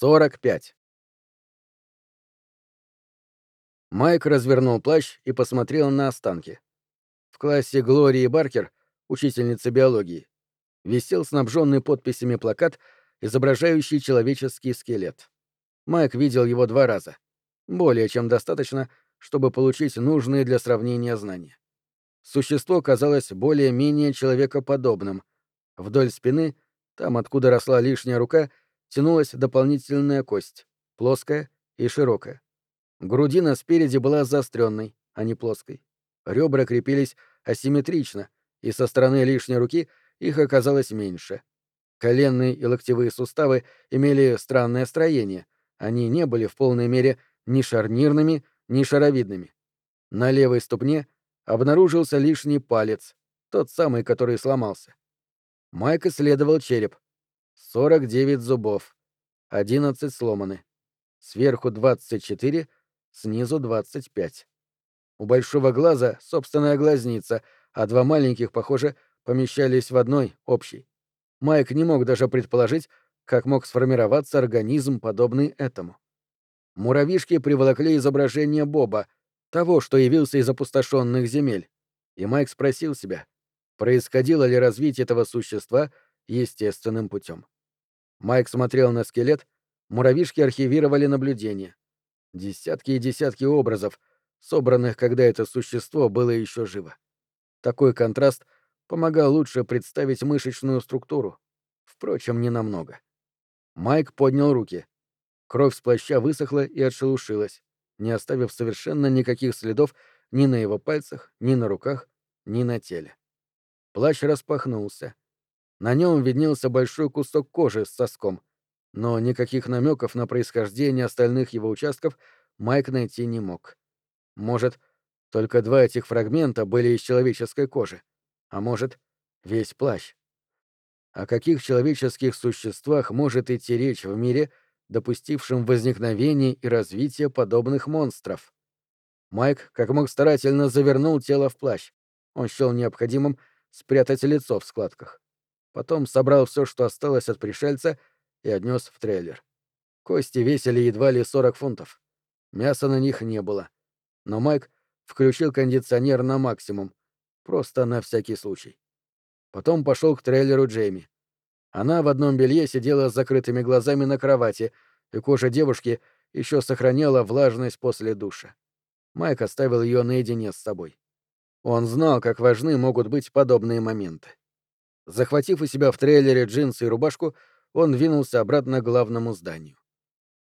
45. Майк развернул плащ и посмотрел на останки. В классе Глории Баркер, учительницы биологии, висел снабженный подписями плакат, изображающий человеческий скелет. Майк видел его два раза. Более чем достаточно, чтобы получить нужные для сравнения знания. Существо казалось более-менее человекоподобным. Вдоль спины, там, откуда росла лишняя рука, тянулась дополнительная кость, плоская и широкая. Грудина спереди была заостренной, а не плоской. Ребра крепились асимметрично, и со стороны лишней руки их оказалось меньше. Коленные и локтевые суставы имели странное строение, они не были в полной мере ни шарнирными, ни шаровидными. На левой ступне обнаружился лишний палец, тот самый, который сломался. Майк исследовал череп. 49 зубов. 11 сломаны. Сверху 24, снизу 25. У большого глаза собственная глазница, а два маленьких, похоже, помещались в одной, общей. Майк не мог даже предположить, как мог сформироваться организм, подобный этому. Муравьишки приволокли изображение Боба, того, что явился из опустошенных земель. И Майк спросил себя, происходило ли развитие этого существа естественным путем. Майк смотрел на скелет, муравьишки архивировали наблюдения. Десятки и десятки образов, собранных, когда это существо было еще живо. Такой контраст помогал лучше представить мышечную структуру. Впрочем, не намного. Майк поднял руки. Кровь с плаща высохла и отшелушилась, не оставив совершенно никаких следов ни на его пальцах, ни на руках, ни на теле. Плащ распахнулся. На нем виднелся большой кусок кожи с соском, но никаких намеков на происхождение остальных его участков Майк найти не мог. Может, только два этих фрагмента были из человеческой кожи, а может, весь плащ. О каких человеческих существах может идти речь в мире, допустившем возникновение и развитие подобных монстров? Майк как мог старательно завернул тело в плащ. Он счел необходимым спрятать лицо в складках. Потом собрал все, что осталось от пришельца, и отнес в трейлер. Кости весили едва ли 40 фунтов. Мяса на них не было. Но Майк включил кондиционер на максимум, просто на всякий случай. Потом пошел к трейлеру Джейми. Она в одном белье сидела с закрытыми глазами на кровати, и кожа девушки еще сохраняла влажность после душа. Майк оставил ее наедине с собой. Он знал, как важны могут быть подобные моменты. Захватив у себя в трейлере джинсы и рубашку, он двинулся обратно к главному зданию.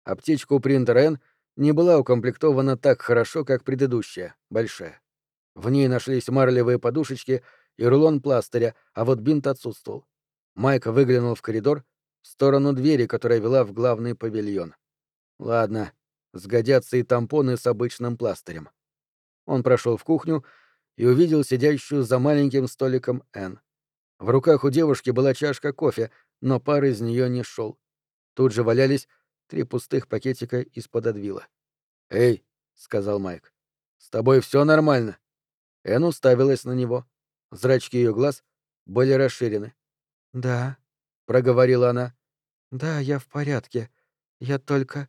Аптечка у принтера Н не была укомплектована так хорошо, как предыдущая, большая. В ней нашлись марлевые подушечки и рулон пластыря, а вот бинт отсутствовал. Майк выглянул в коридор, в сторону двери, которая вела в главный павильон. Ладно, сгодятся и тампоны с обычным пластырем. Он прошел в кухню и увидел сидящую за маленьким столиком Энн. В руках у девушки была чашка кофе, но пар из нее не шел. Тут же валялись три пустых пакетика из-под адвила. «Эй», — сказал Майк, — «с тобой все нормально?» Энн уставилась на него. Зрачки ее глаз были расширены. «Да», — проговорила она. «Да, я в порядке. Я только...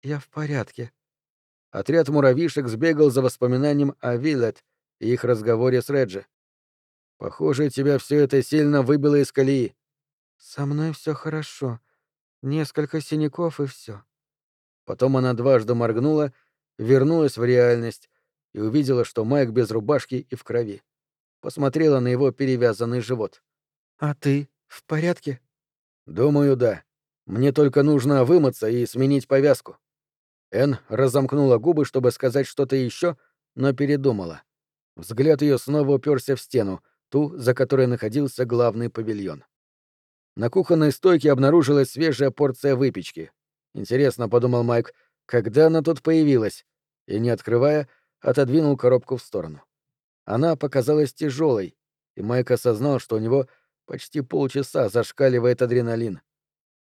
Я в порядке». Отряд муравьишек сбегал за воспоминанием о Виллет и их разговоре с Реджи. «Похоже, тебя все это сильно выбило из колеи». «Со мной все хорошо. Несколько синяков и все. Потом она дважды моргнула, вернулась в реальность и увидела, что Майк без рубашки и в крови. Посмотрела на его перевязанный живот. «А ты в порядке?» «Думаю, да. Мне только нужно вымыться и сменить повязку». Эн разомкнула губы, чтобы сказать что-то еще, но передумала. Взгляд ее снова уперся в стену, ту, за которой находился главный павильон. На кухонной стойке обнаружилась свежая порция выпечки. Интересно, подумал Майк, когда она тут появилась? И, не открывая, отодвинул коробку в сторону. Она показалась тяжелой, и Майк осознал, что у него почти полчаса зашкаливает адреналин.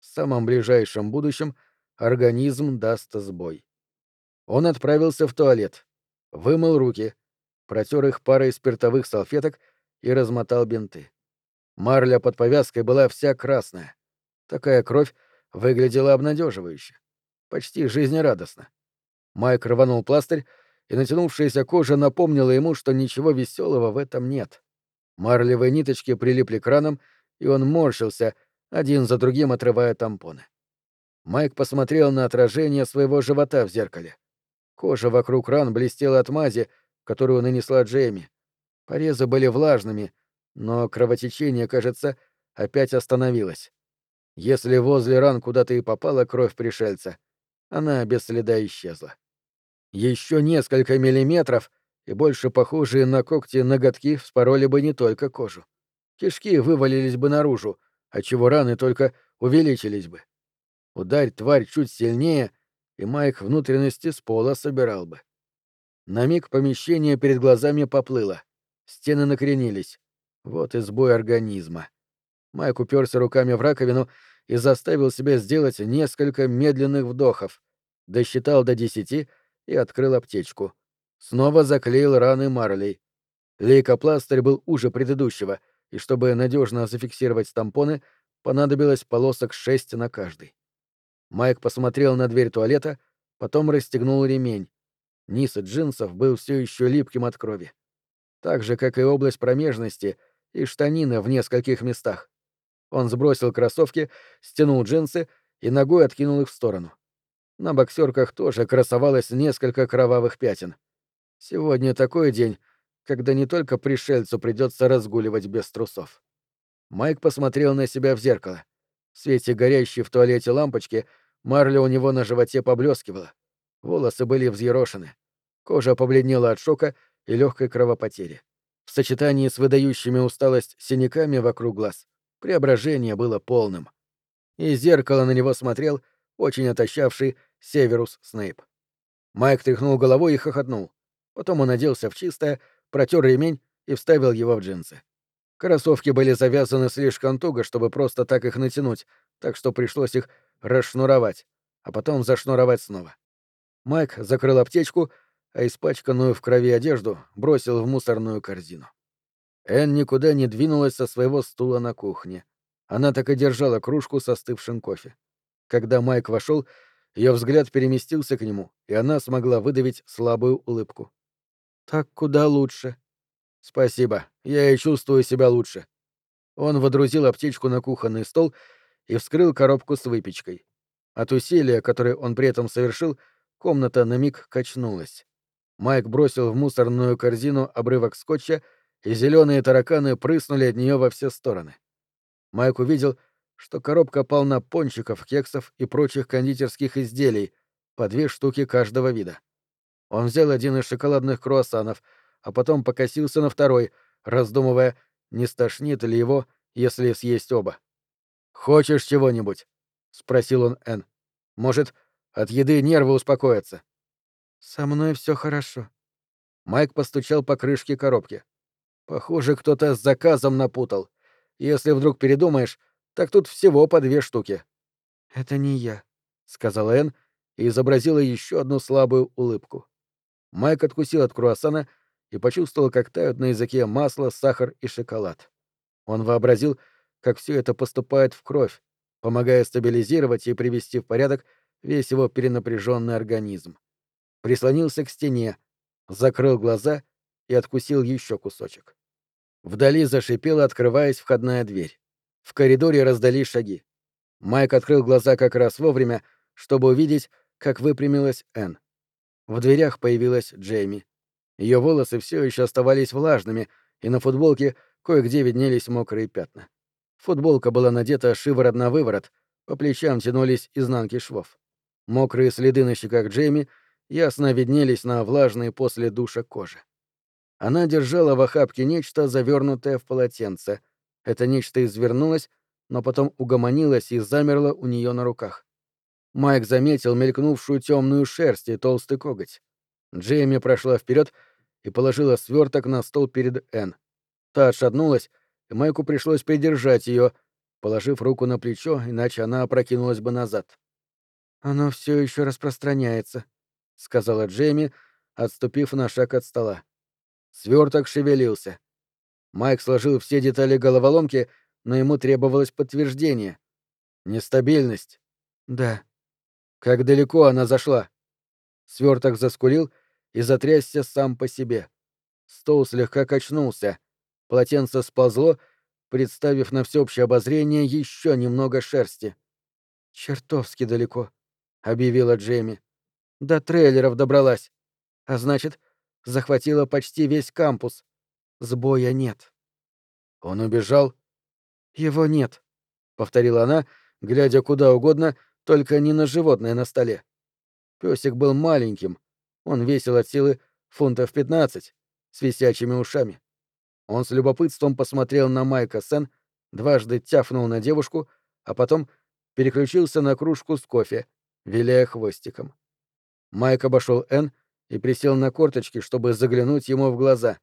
В самом ближайшем будущем организм даст сбой. Он отправился в туалет, вымыл руки, протер их парой спиртовых салфеток и размотал бинты. Марля под повязкой была вся красная. Такая кровь выглядело обнадеживающе, почти жизнерадостно. Майк рванул пластырь, и натянувшаяся кожа напомнила ему, что ничего веселого в этом нет. Марлевые ниточки прилипли к ранам, и он морщился, один за другим отрывая тампоны. Майк посмотрел на отражение своего живота в зеркале. Кожа вокруг ран блестела от мази, которую нанесла Джейми. Порезы были влажными, но кровотечение, кажется, опять остановилось. Если возле ран куда-то и попала кровь пришельца, она без следа исчезла. Еще несколько миллиметров, и больше похожие на когти ноготки вспороли бы не только кожу. Кишки вывалились бы наружу, отчего раны только увеличились бы. Ударь тварь чуть сильнее, и Майк внутренности с пола собирал бы. На миг помещение перед глазами поплыло. Стены накренились. Вот и сбой организма. Майк уперся руками в раковину и заставил себя сделать несколько медленных вдохов. Досчитал до десяти и открыл аптечку. Снова заклеил раны марлей. Лейкопластырь был уже предыдущего, и чтобы надежно зафиксировать тампоны, понадобилось полосок шесть на каждый. Майк посмотрел на дверь туалета, потом расстегнул ремень. Низ джинсов был все еще липким от крови. Так же, как и область промежности и штанины в нескольких местах. Он сбросил кроссовки, стянул джинсы и ногой откинул их в сторону. На боксерках тоже красовалось несколько кровавых пятен. Сегодня такой день, когда не только пришельцу придется разгуливать без трусов. Майк посмотрел на себя в зеркало. В свете горящей в туалете лампочки — Марля у него на животе поблескивала. Волосы были взъерошены. Кожа побледнела от шока и легкой кровопотери. В сочетании с выдающими усталость синяками вокруг глаз преображение было полным. Из зеркала на него смотрел очень отощавший Северус Снейп. Майк тряхнул головой и хохотнул. Потом он оделся в чистое, протер ремень и вставил его в джинсы. Кроссовки были завязаны слишком туго, чтобы просто так их натянуть, так что пришлось их расшнуровать, а потом зашнуровать снова. Майк закрыл аптечку, а испачканную в крови одежду бросил в мусорную корзину. Энн никуда не двинулась со своего стула на кухне. Она так и держала кружку со остывшим кофе. Когда Майк вошел, ее взгляд переместился к нему, и она смогла выдавить слабую улыбку. «Так куда лучше». «Спасибо, я и чувствую себя лучше». Он водрузил аптечку на кухонный стол и вскрыл коробку с выпечкой. От усилия, которое он при этом совершил, комната на миг качнулась. Майк бросил в мусорную корзину обрывок скотча, и зеленые тараканы прыснули от нее во все стороны. Майк увидел, что коробка полна пончиков, кексов и прочих кондитерских изделий, по две штуки каждого вида. Он взял один из шоколадных круассанов, а потом покосился на второй, раздумывая, не стошнит ли его, если съесть оба. «Хочешь чего-нибудь?» — спросил он Энн. «Может, от еды нервы успокоятся?» «Со мной все хорошо». Майк постучал по крышке коробки. «Похоже, кто-то с заказом напутал. Если вдруг передумаешь, так тут всего по две штуки». «Это не я», — сказала Энн и изобразила еще одну слабую улыбку. Майк откусил от круассана и почувствовал, как тают на языке масло, сахар и шоколад. Он вообразил, как все это поступает в кровь, помогая стабилизировать и привести в порядок весь его перенапряженный организм. Прислонился к стене, закрыл глаза и откусил еще кусочек. Вдали зашипела, открываясь входная дверь. В коридоре раздались шаги. Майк открыл глаза как раз вовремя, чтобы увидеть, как выпрямилась Энн. В дверях появилась Джейми. Ее волосы все еще оставались влажными, и на футболке кое-где виднелись мокрые пятна. Футболка была надета шиворот на выворот, по плечам тянулись изнанки швов. Мокрые следы на щеках Джейми ясно виднелись на влажной после душа коже. Она держала в охапке нечто, завернутое в полотенце. Это нечто извернулось, но потом угомонилось и замерло у нее на руках. Майк заметил мелькнувшую темную шерсть и толстый коготь. Джейми прошла вперед и положила сверток на стол перед Энн. Та отшатнулась, и Майку пришлось придержать ее, положив руку на плечо, иначе она опрокинулась бы назад. «Оно все еще распространяется», — сказала Джейми, отступив на шаг от стола. Сверток шевелился. Майк сложил все детали головоломки, но ему требовалось подтверждение. Нестабильность. Да. Как далеко она зашла? Сверток заскулил и затрясся сам по себе. Стол слегка качнулся. Полотенце сползло, представив на всеобщее обозрение еще немного шерсти. «Чертовски далеко», — объявила Джейми. «До трейлеров добралась. А значит, захватила почти весь кампус. Сбоя нет». «Он убежал?» «Его нет», — повторила она, глядя куда угодно, только не на животное на столе. Песик был маленьким, он весил от силы фунтов пятнадцать, с висячими ушами. Он с любопытством посмотрел на Майка Сен, дважды тяфнул на девушку, а потом переключился на кружку с кофе, виляя хвостиком. Майк обошел Н и присел на корточки, чтобы заглянуть ему в глаза.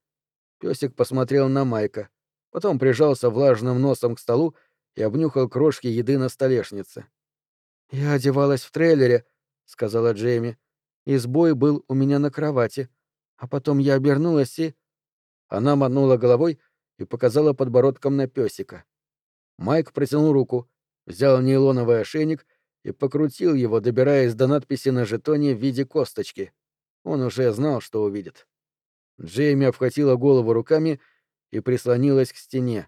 Песик посмотрел на Майка, потом прижался влажным носом к столу и обнюхал крошки еды на столешнице. «Я одевалась в трейлере», — сказала Джейми. «И сбой был у меня на кровати. А потом я обернулась и...» Она мотнула головой и показала подбородком на песика. Майк протянул руку, взял нейлоновый ошейник и покрутил его, добираясь до надписи на жетоне в виде косточки. Он уже знал, что увидит. Джейми обхватила голову руками и прислонилась к стене.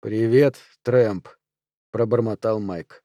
«Привет, Трэмп», — пробормотал Майк.